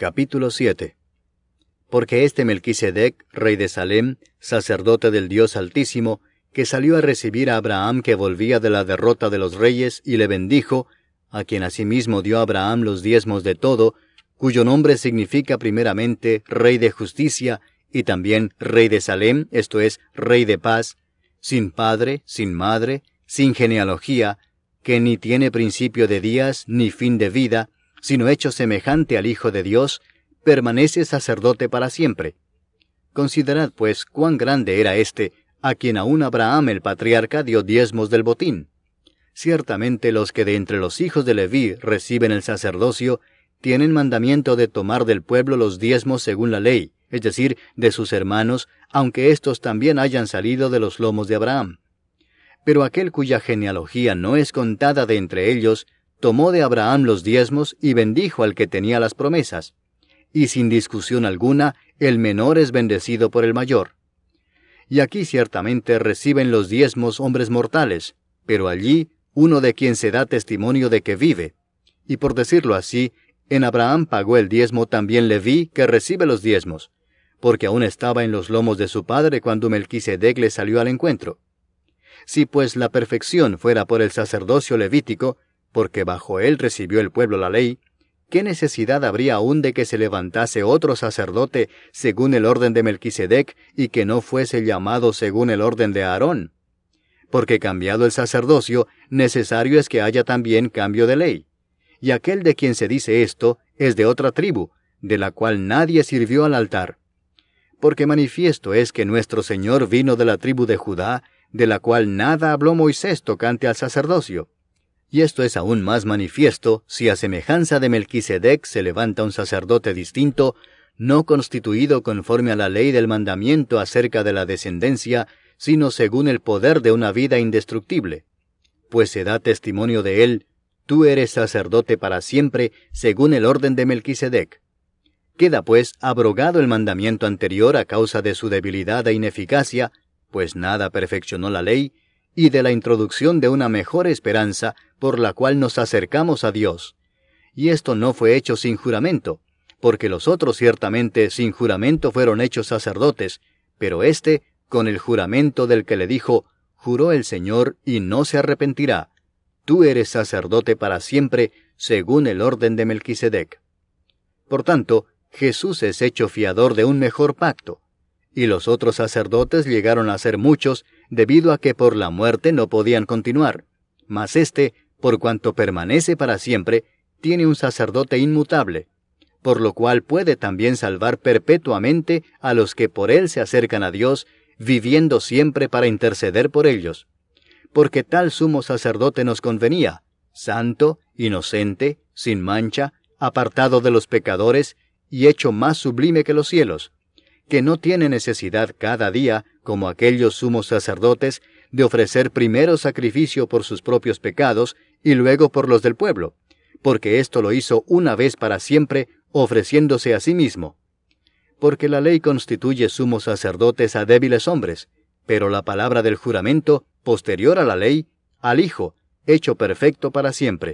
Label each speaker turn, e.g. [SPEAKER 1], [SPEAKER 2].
[SPEAKER 1] Capítulo 7 Porque este Melquisedec, rey de Salem, sacerdote del Dios Altísimo, que salió a recibir a Abraham que volvía de la derrota de los reyes y le bendijo, a quien asimismo dio Abraham los diezmos de todo, cuyo nombre significa primeramente Rey de Justicia y también Rey de Salem, esto es, Rey de Paz, sin padre, sin madre, sin genealogía, que ni tiene principio de días ni fin de vida, sino hecho semejante al Hijo de Dios, permanece sacerdote para siempre. Considerad, pues, cuán grande era éste, a quien aún Abraham el patriarca dio diezmos del botín. Ciertamente los que de entre los hijos de Leví reciben el sacerdocio, tienen mandamiento de tomar del pueblo los diezmos según la ley, es decir, de sus hermanos, aunque éstos también hayan salido de los lomos de Abraham. Pero aquel cuya genealogía no es contada de entre ellos, tomó de Abraham los diezmos y bendijo al que tenía las promesas. Y sin discusión alguna, el menor es bendecido por el mayor. Y aquí ciertamente reciben los diezmos hombres mortales, pero allí uno de quien se da testimonio de que vive. Y por decirlo así, en Abraham pagó el diezmo también Leví, que recibe los diezmos, porque aún estaba en los lomos de su padre cuando Melquisedec le salió al encuentro. Si pues la perfección fuera por el sacerdocio levítico, porque bajo él recibió el pueblo la ley, ¿qué necesidad habría aún de que se levantase otro sacerdote según el orden de Melquisedec y que no fuese llamado según el orden de Aarón? Porque cambiado el sacerdocio, necesario es que haya también cambio de ley. Y aquel de quien se dice esto es de otra tribu, de la cual nadie sirvió al altar. Porque manifiesto es que nuestro Señor vino de la tribu de Judá, de la cual nada habló Moisés tocante al sacerdocio y esto es aún más manifiesto si a semejanza de Melquisedec se levanta un sacerdote distinto, no constituido conforme a la ley del mandamiento acerca de la descendencia, sino según el poder de una vida indestructible. Pues se da testimonio de él, tú eres sacerdote para siempre, según el orden de Melquisedec. Queda pues abrogado el mandamiento anterior a causa de su debilidad e ineficacia, pues nada perfeccionó la ley, y de la introducción de una mejor esperanza por la cual nos acercamos a Dios. Y esto no fue hecho sin juramento, porque los otros ciertamente sin juramento fueron hechos sacerdotes, pero éste con el juramento del que le dijo, juró el Señor y no se arrepentirá. Tú eres sacerdote para siempre, según el orden de Melquisedec. Por tanto, Jesús es hecho fiador de un mejor pacto, y los otros sacerdotes llegaron a ser muchos, debido a que por la muerte no podían continuar. Mas éste, por cuanto permanece para siempre, tiene un sacerdote inmutable, por lo cual puede también salvar perpetuamente a los que por él se acercan a Dios, viviendo siempre para interceder por ellos. Porque tal sumo sacerdote nos convenía, santo, inocente, sin mancha, apartado de los pecadores, y hecho más sublime que los cielos, que no tiene necesidad cada día, como aquellos sumos sacerdotes, de ofrecer primero sacrificio por sus propios pecados y luego por los del pueblo, porque esto lo hizo una vez para siempre, ofreciéndose a sí mismo. Porque la ley constituye sumos sacerdotes a débiles hombres, pero la palabra del juramento, posterior a la ley, al Hijo, hecho perfecto para siempre.